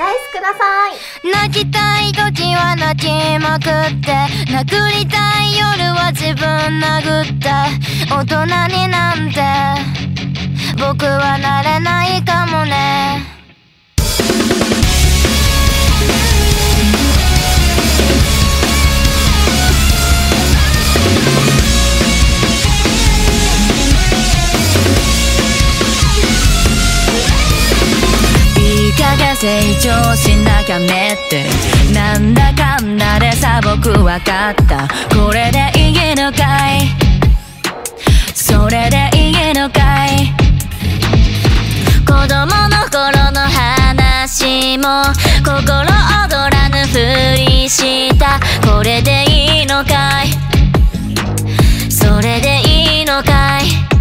ライスください。泣きたい時は泣きまくって殴りたい夜は自分殴って大人になんて僕はなれないかもね。成長しなきゃねって。なんだかんだでさ僕わかった。これでいいのかい。それでいいのかい。子供の頃の話も心躍らぬふりした。これでいいのかい。それでいいのかい。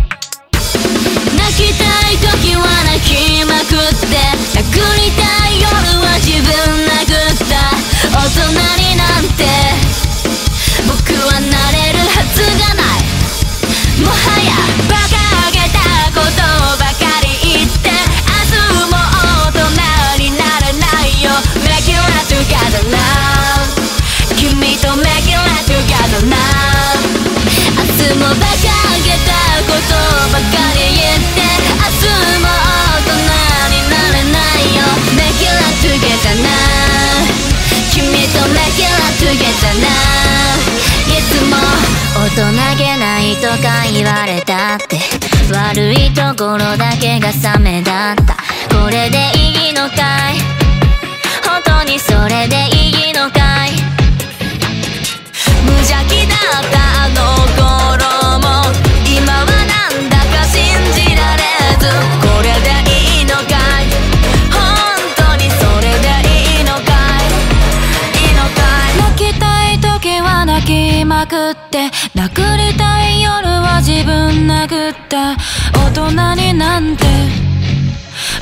大人げないとか言われたって悪いところだけがサメだった。これでいいのかい?本当にそれでいいのかい?無邪気だったあの頃も今はなんだか信じられず。これでいいのかい?本当にそれでいいのかい?いいのかい?泣きたい時は泣きまくって殴りたい夜は自分殴った大人になんて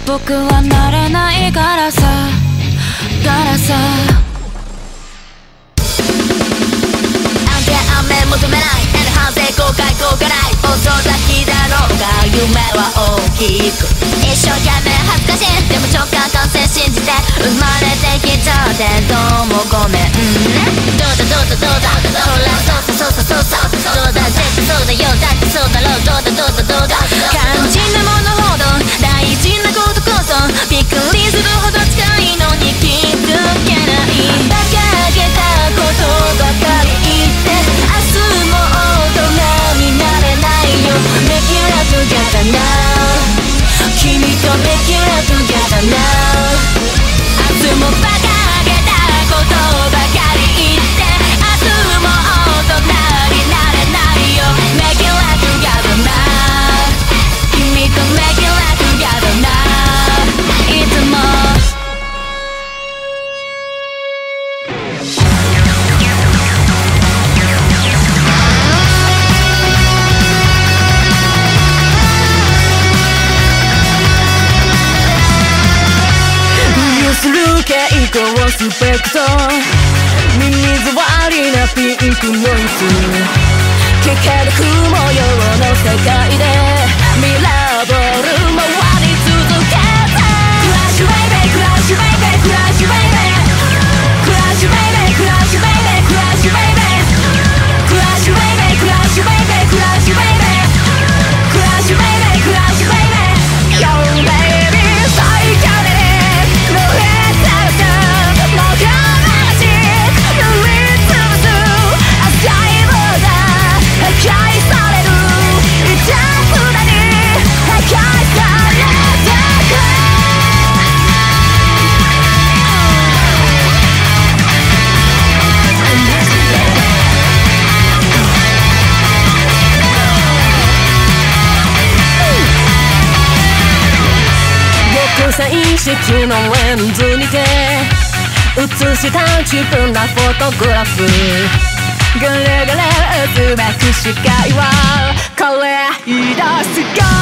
僕はなれないからさからさ安全安全求めない。N 反省後悔後悔ない。遅咲きだろうが夢は大きく一生懸命恥ずかしいでも直感感性信じて生まれてきちゃってどうもごめんねどうだどうだどうだほらそうさそうさそうさどうだ絶対そうだよだってそうだろうどうだどうだどうだ肝心なものほど大事なことこそびっくりするほど近いのに気づけ to make it out together now 明日もバカピンクノイズけける雲模様の世界で。式のレンズにて映した自分らフォトグラフ。ぐるぐる渦巻く視界はこれ出すガーブ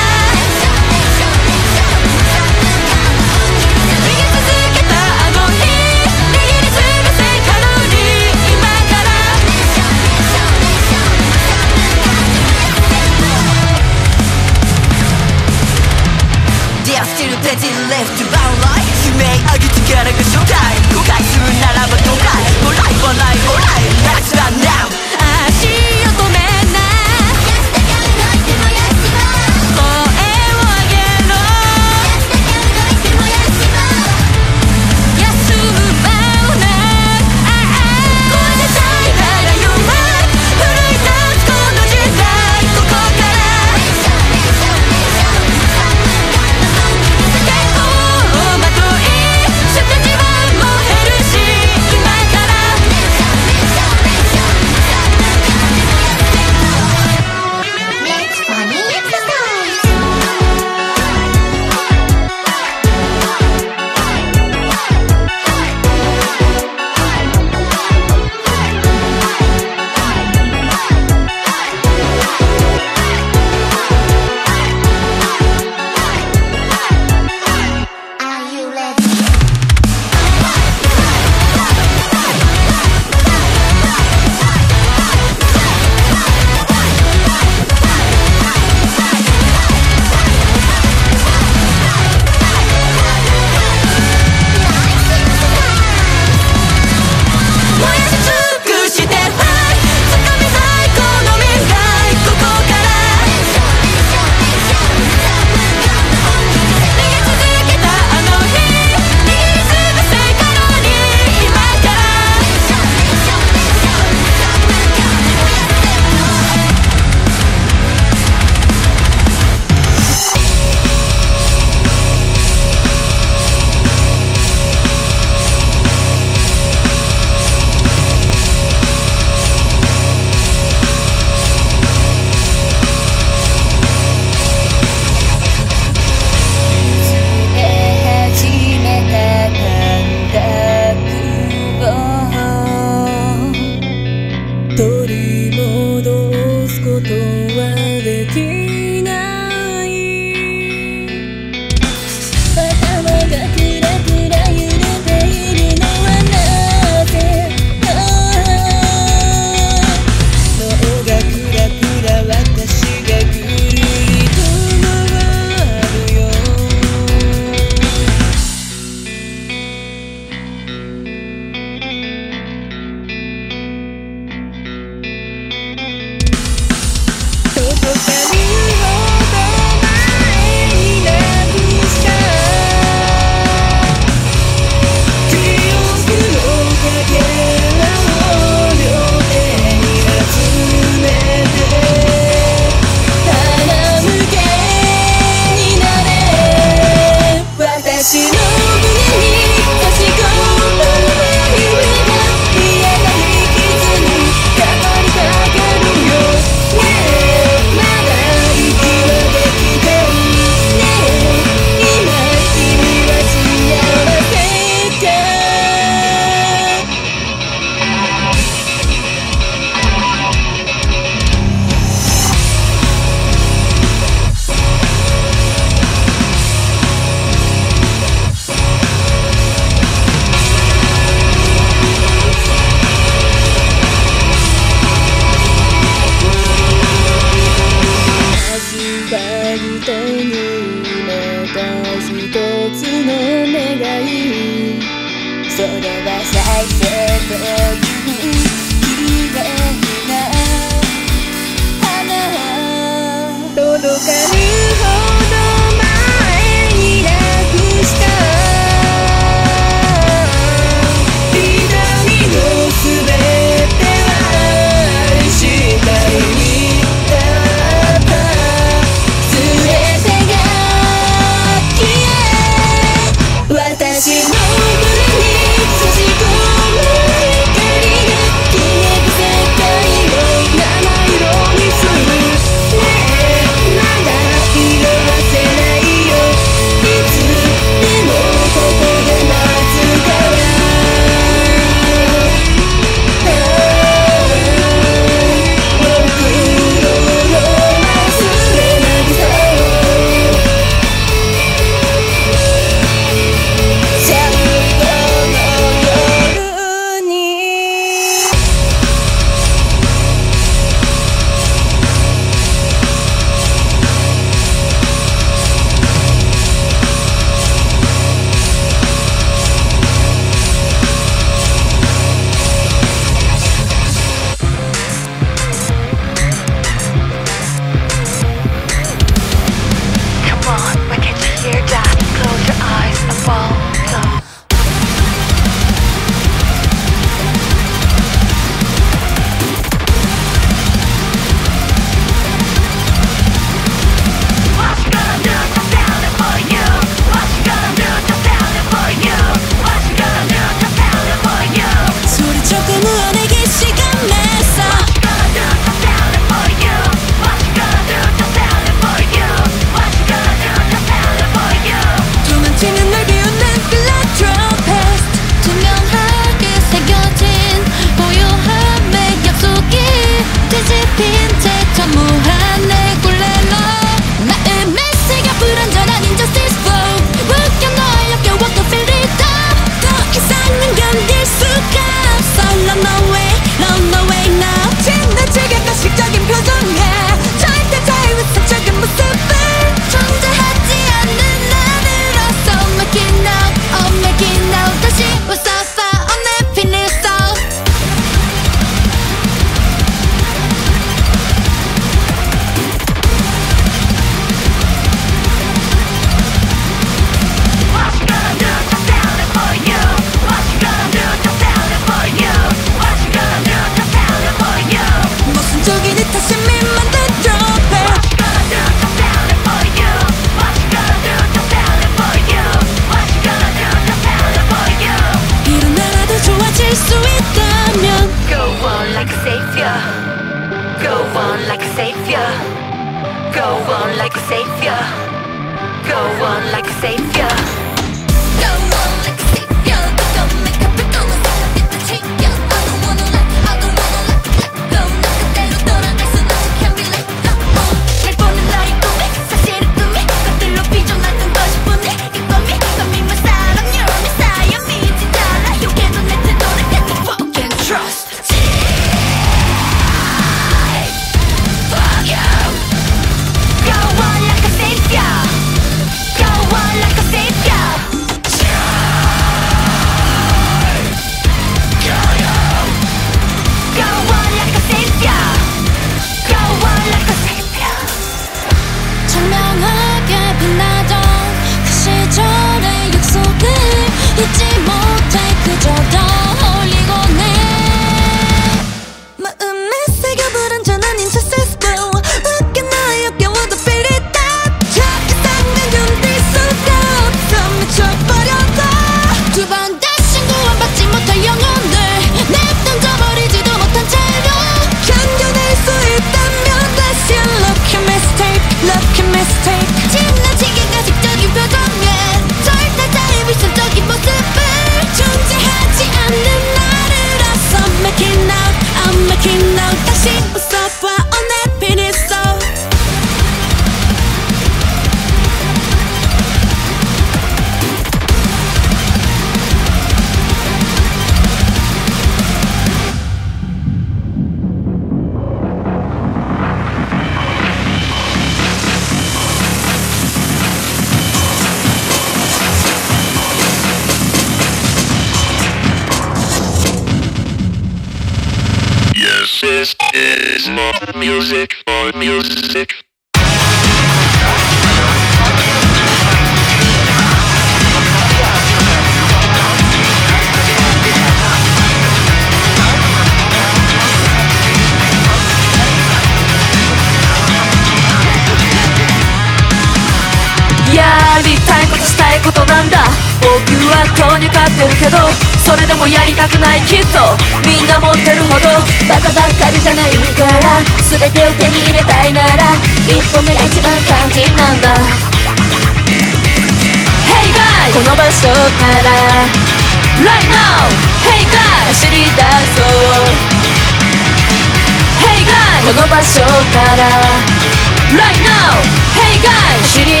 Right now, hey guys. 走り出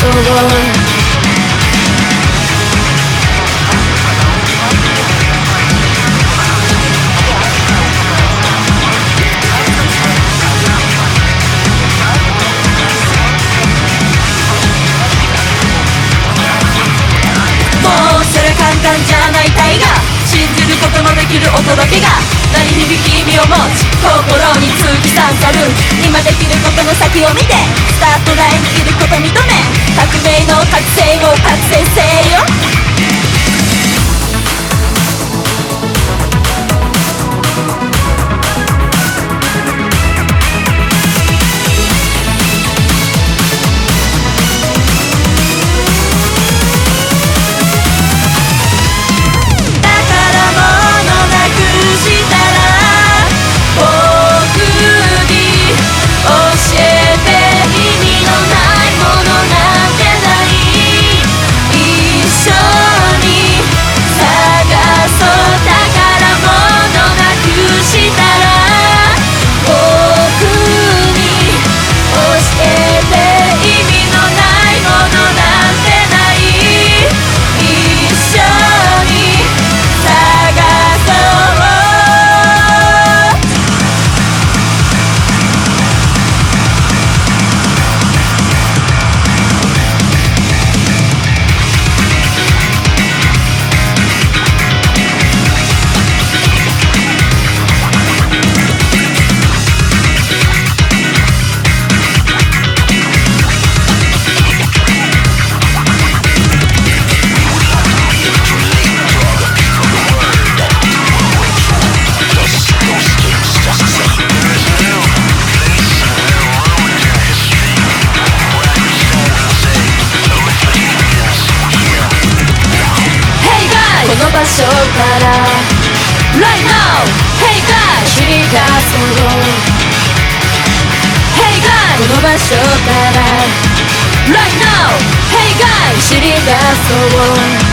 そうきる音だけが鳴り響き意味を持ち心に突き刺さる今できることの先を見てスタートラインにいること認め革命の覚醒を覚醒せよ Hey guys この場所から Right now Hey guys 走り出そう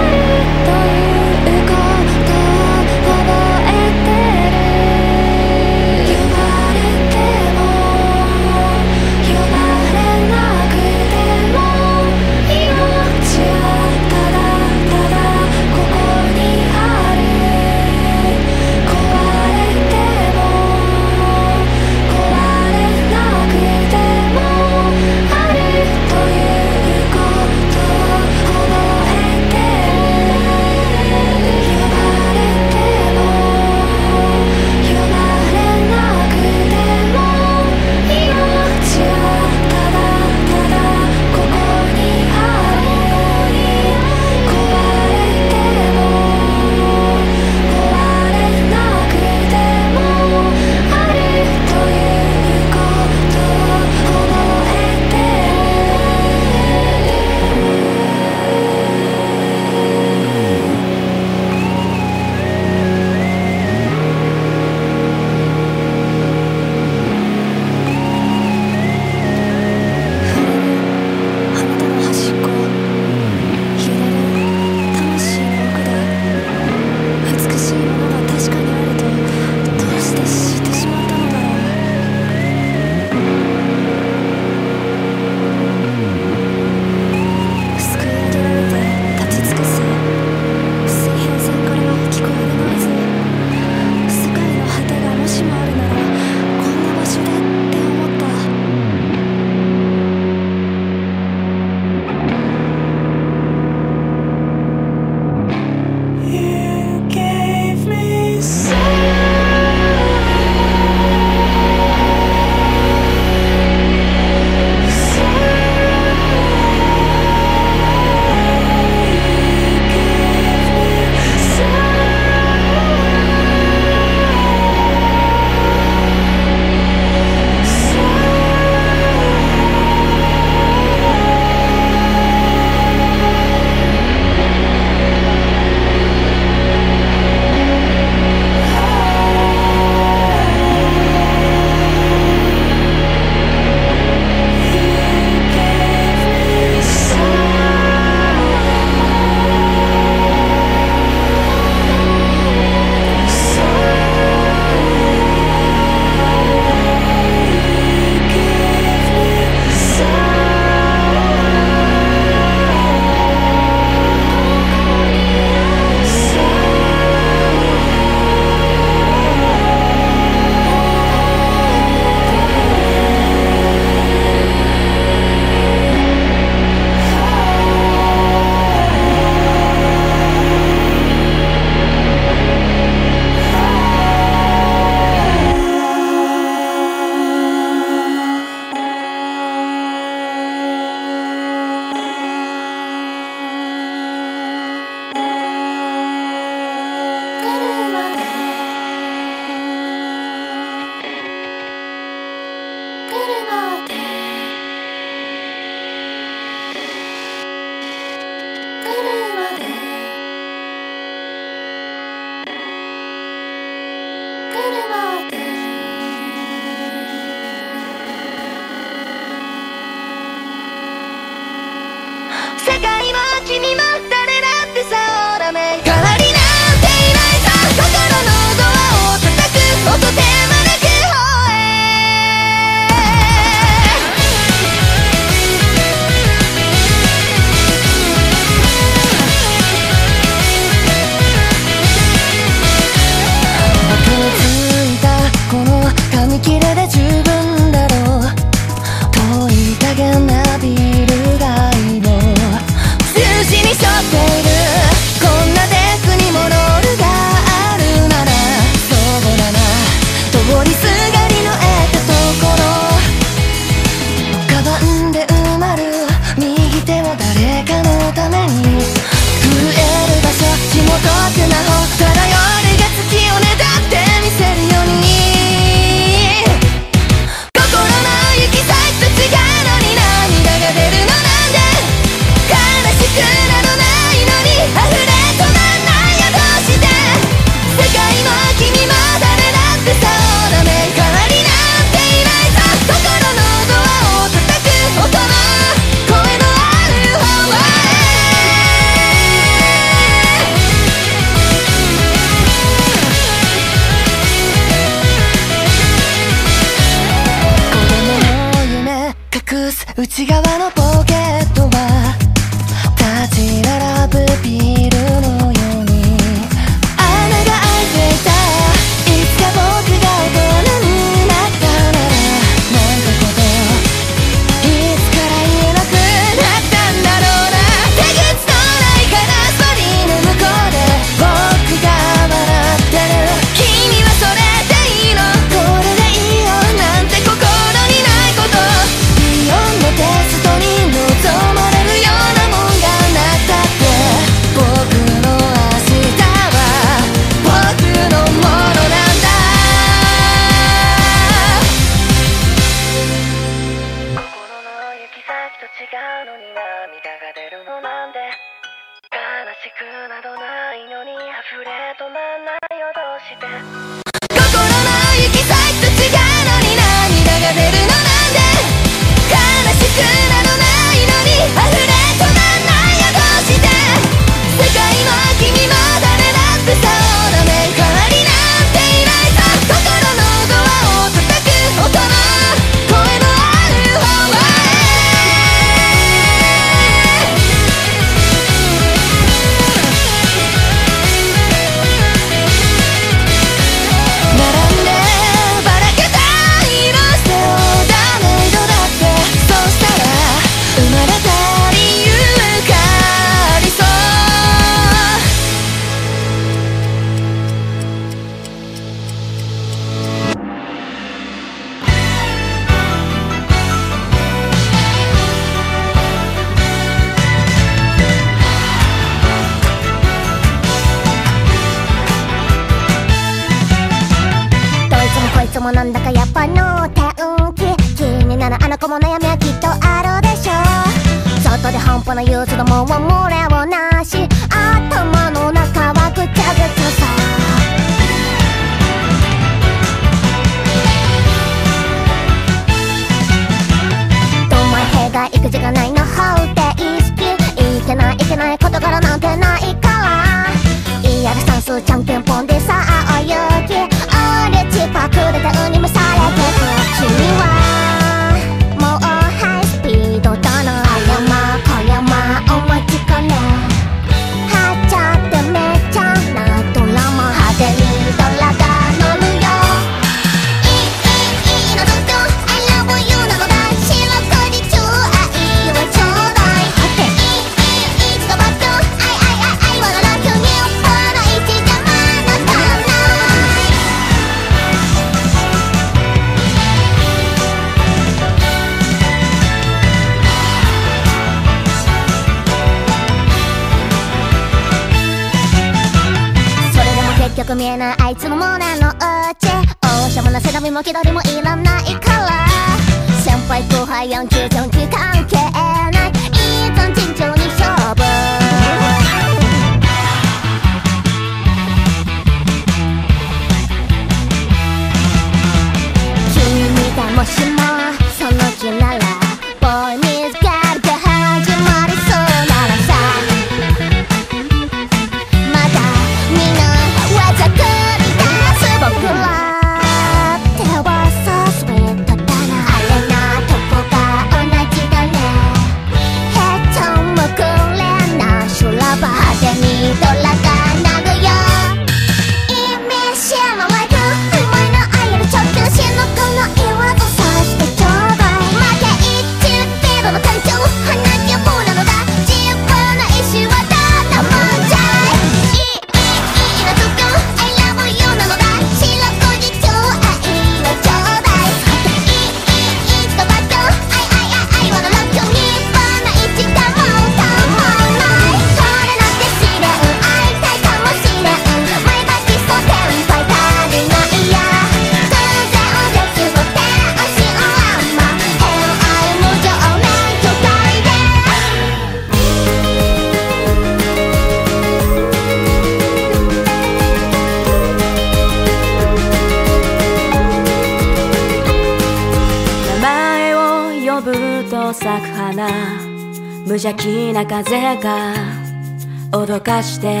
して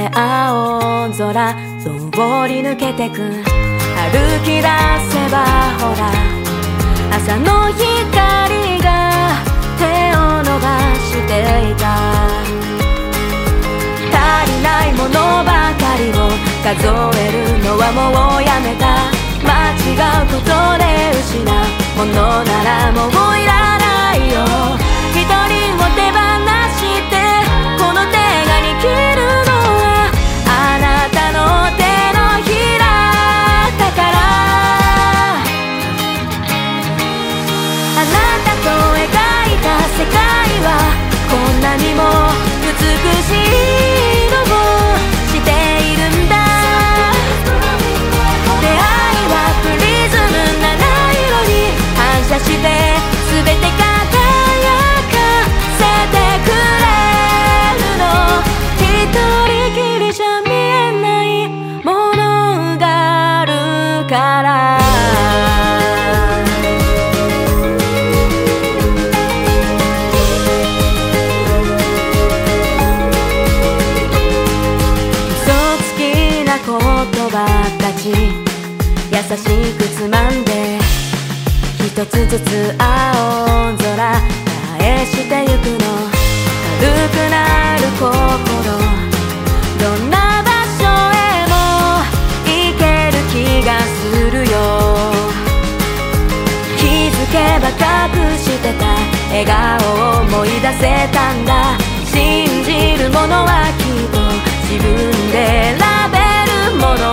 一つずつ青空返してゆくの軽くなる心。どんな場所へも行ける気がするよ。気づけば隠してた笑顔を思い出せたんだ。信じるものはきっと自分で選べるもの。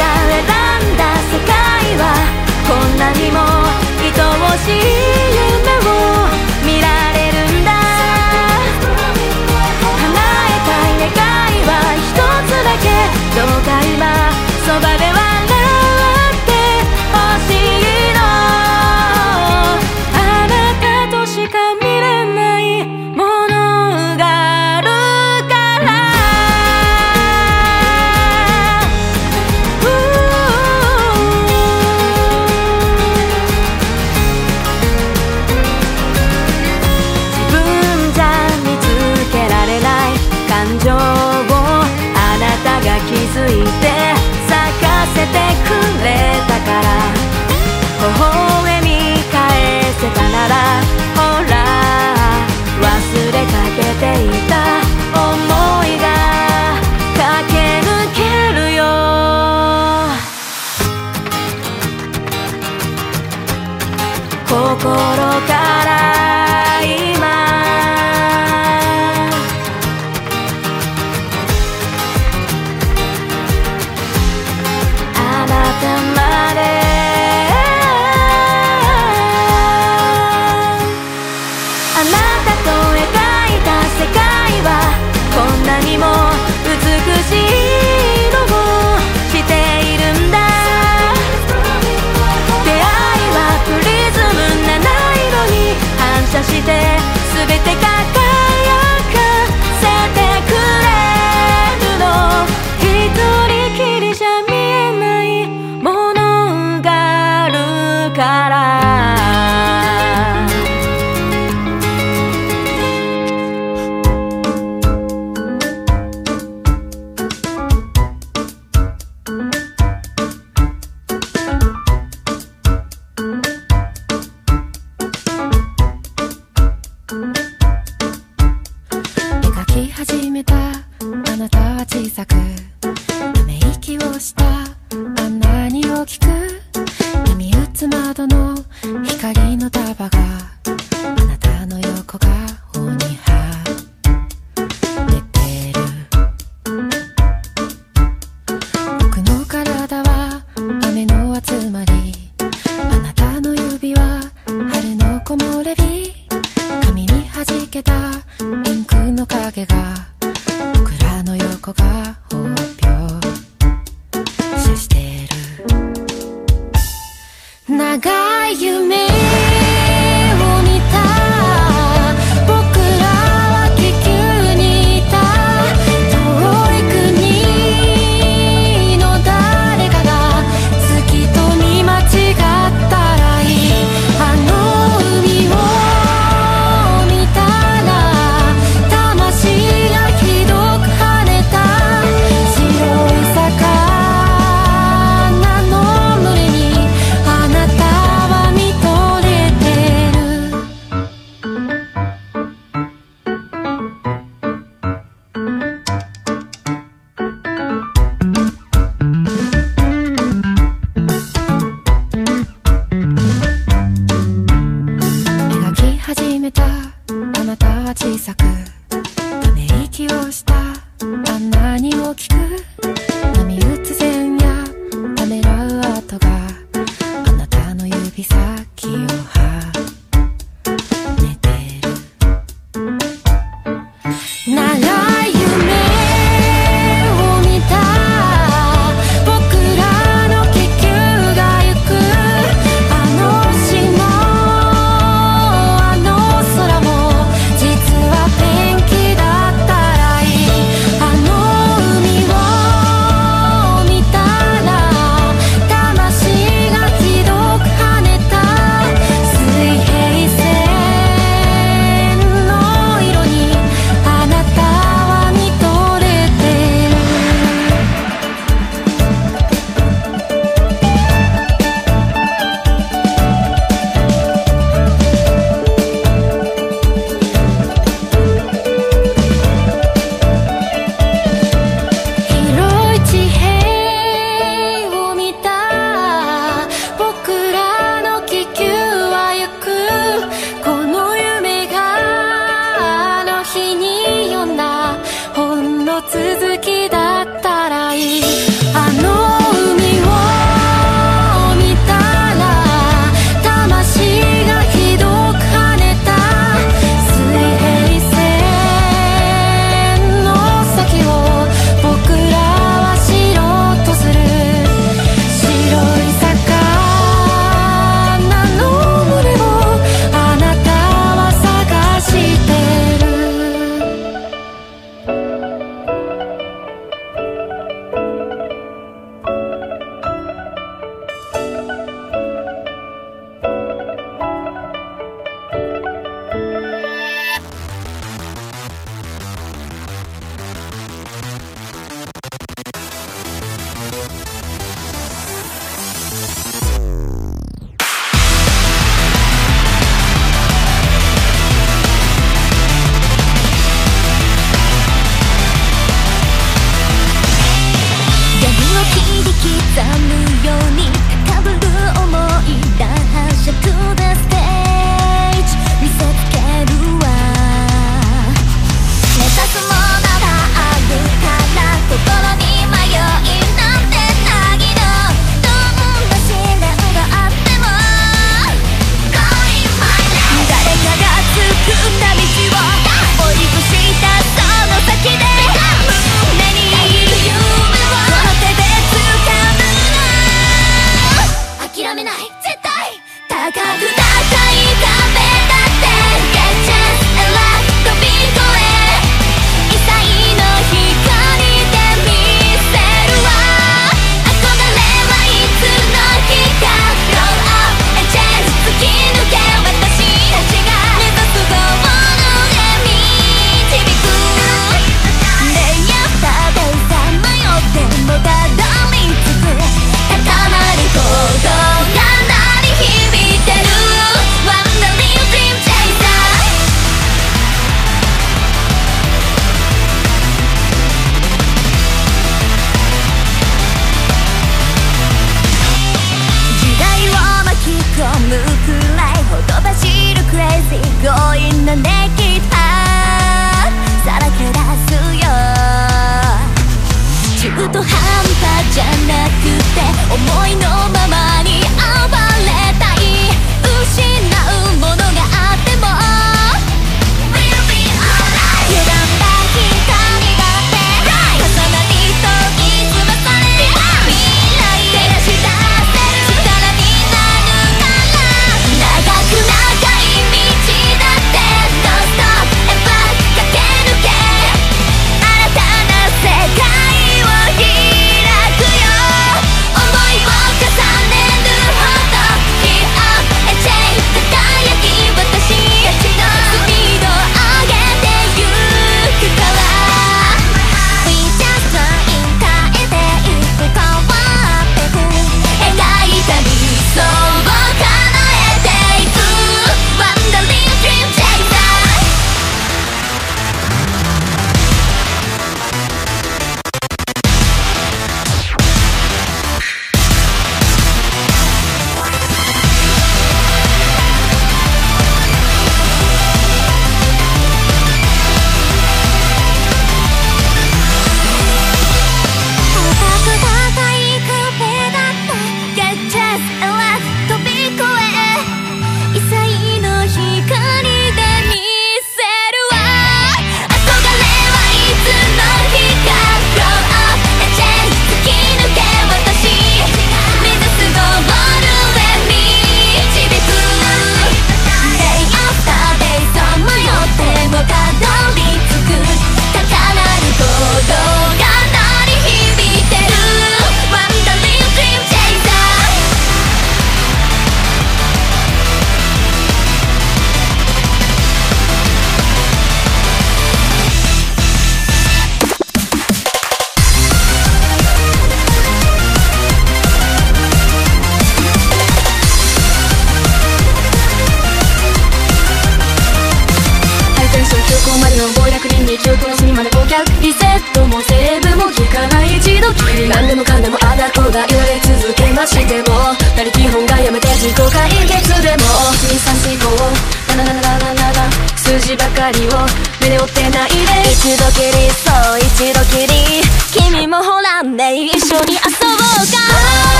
選んだ世界はこんなにも愛おしい夢を見られるんだ。叶えたい願いは一つだけ。どうかそばではていた思いが駆け抜けるよ。心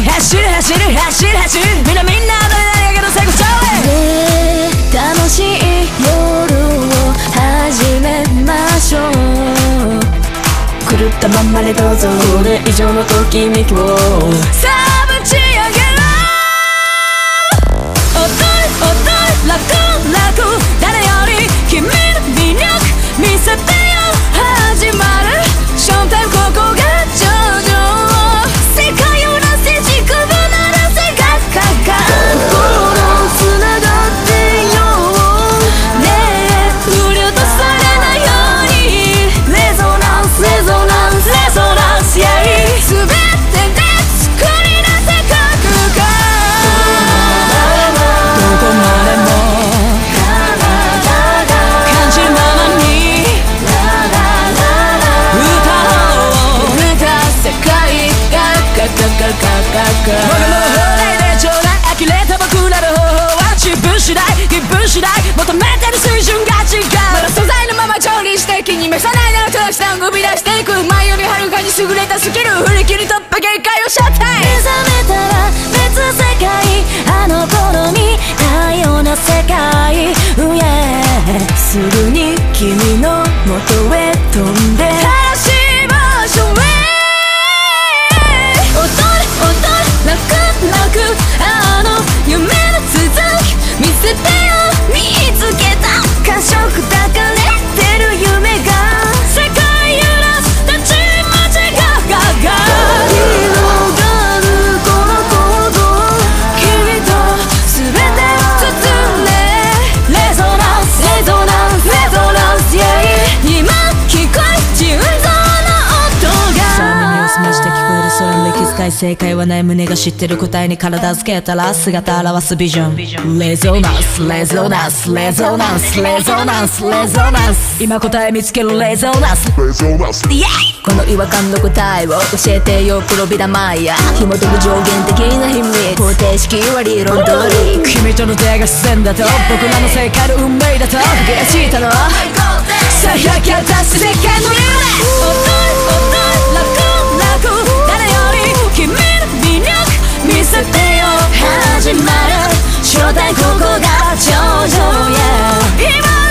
走る走る走る走るみんなみんな踊れないやけど最後ちゃうね楽しい夜を始めましょう狂ったまんまでどうぞこれ以上のときめきをさあぶち上げろ踊る踊る楽楽誰より君の魅力見せてよ始まるショすぐに君の元へ正解はない胸が知ってる答えに体付けたら姿表すビジョン。レゾナンスレゾナンスレゾナンスレゾナンスレゾナンス。今答え見つけるレゾナンス。レゾナンス。この違和感の答えを教えてよプロビダマイヤ紐解く上限的な秘密。方程式は理論通り君との出会いが自然だと。僕らの正解の運命だと。悔しいだろ。さあ百脚出して世界の夢。 쓸데없 하지 마라. 쇼다 고고가 저조야.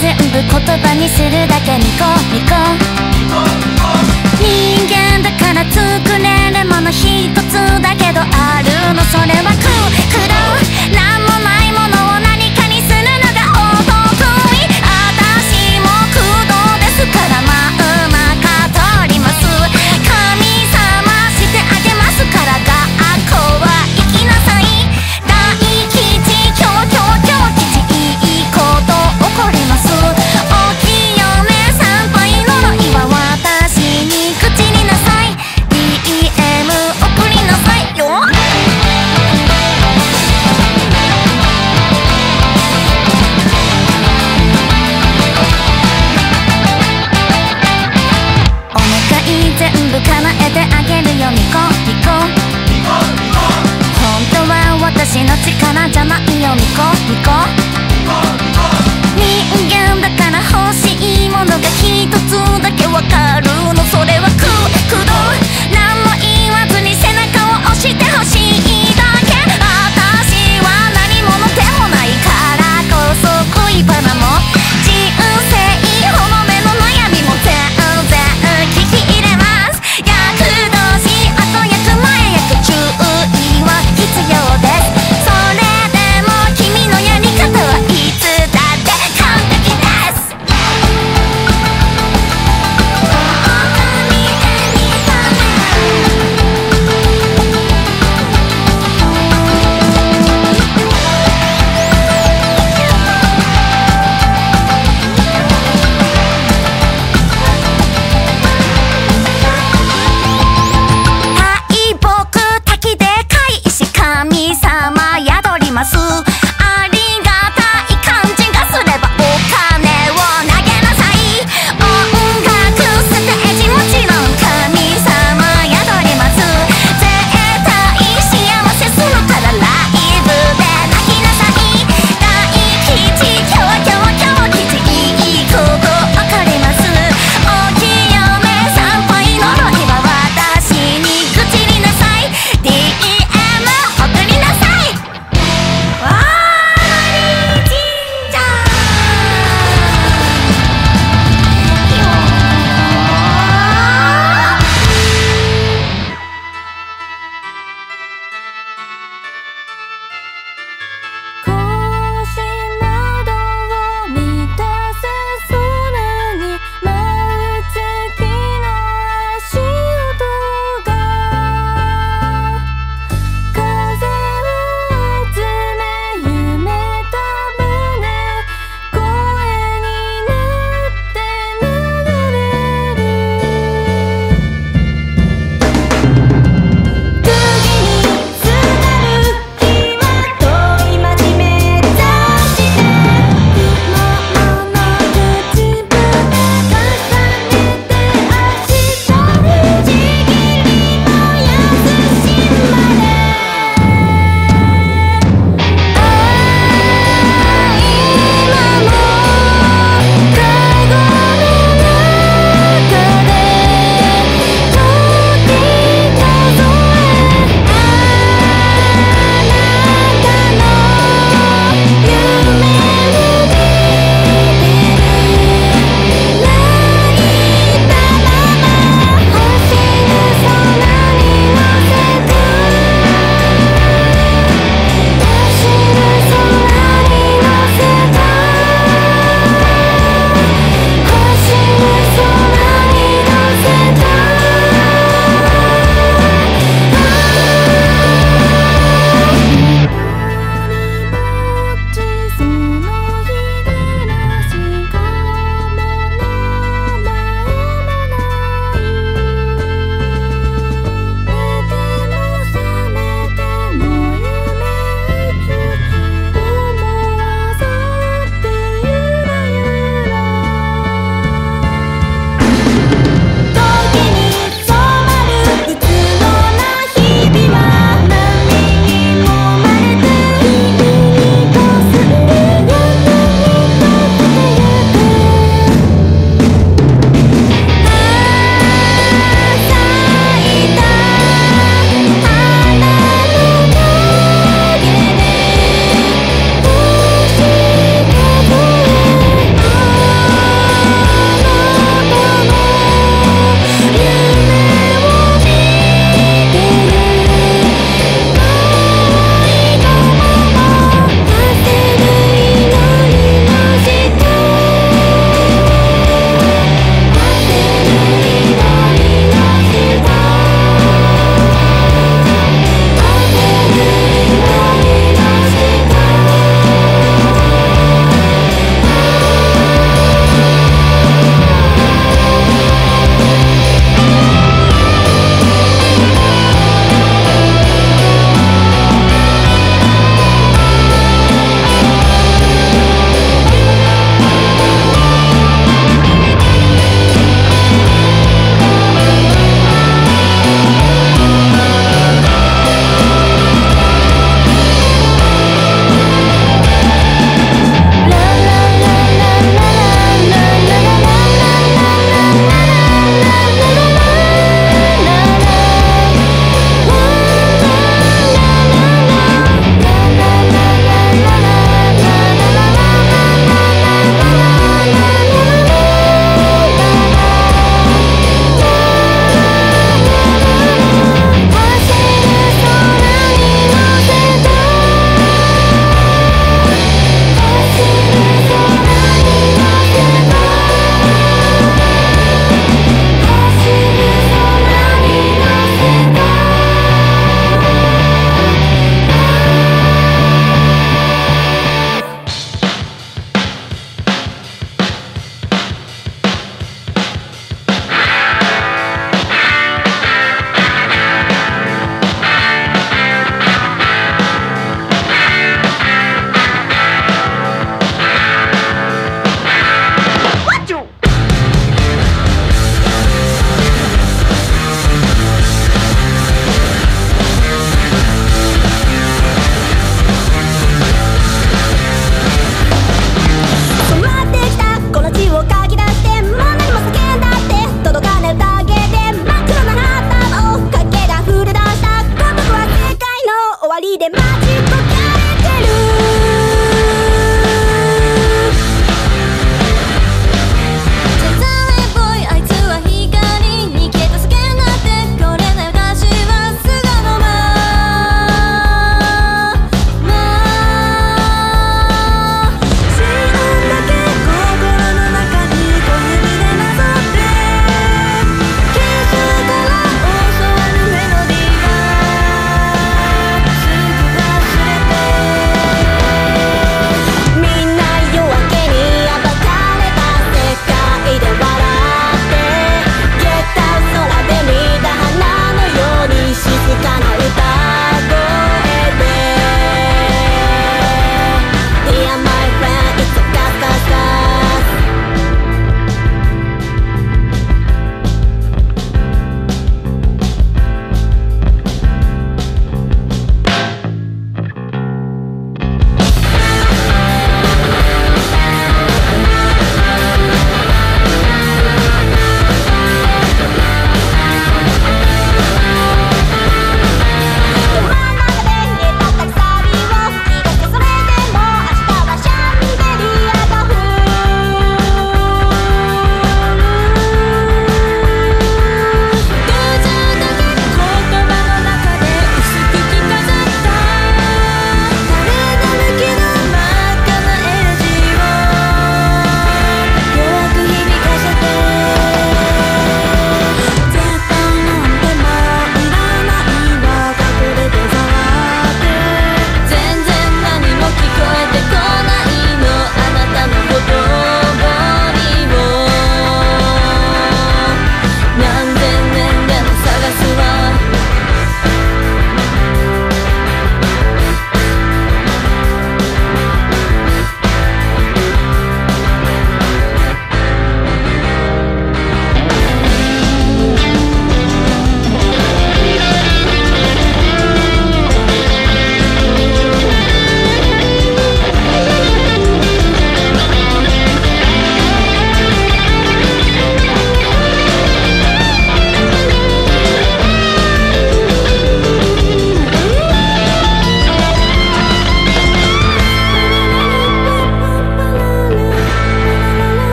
全部言葉にするだけニコニコ。人間だから作れるもの一つだけどあるの。それは苦う。なんも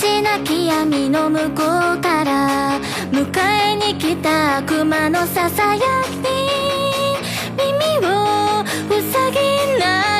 しなき闇の向こうから迎えに来た悪魔のささやき耳を塞ぎない。